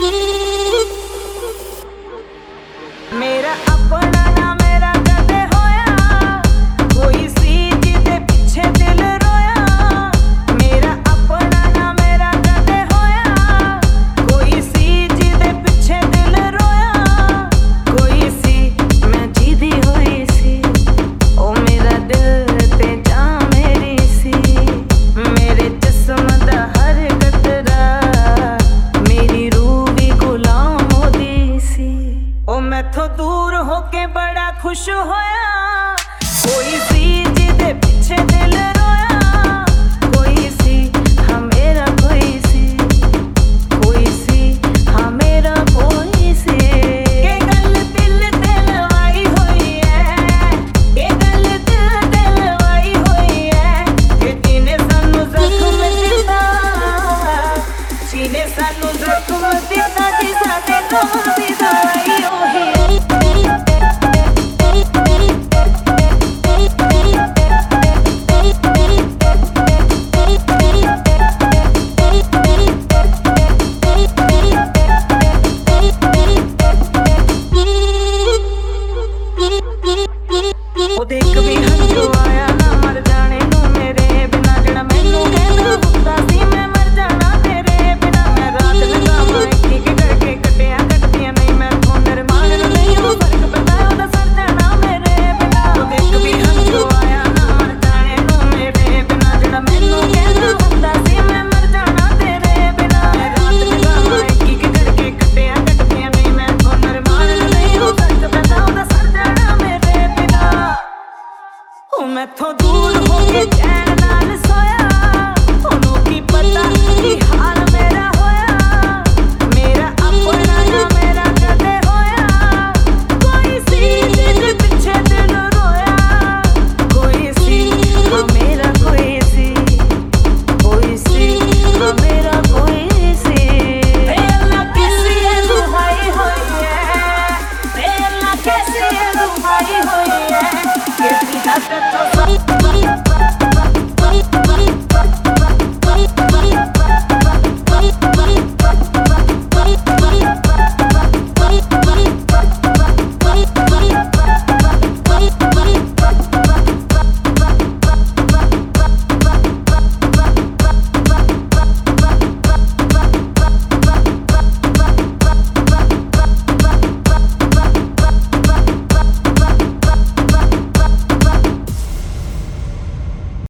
Mm-hmm. खुश होया। कोई सी जिदे पीछे दिल रोया। कोई सी हाँ कोई सी कोई सी हाँ कोई सी गल दिल है। गल दिल है। जीने सानू जख्म दिता। सानू जख्म दिता let her do the whole.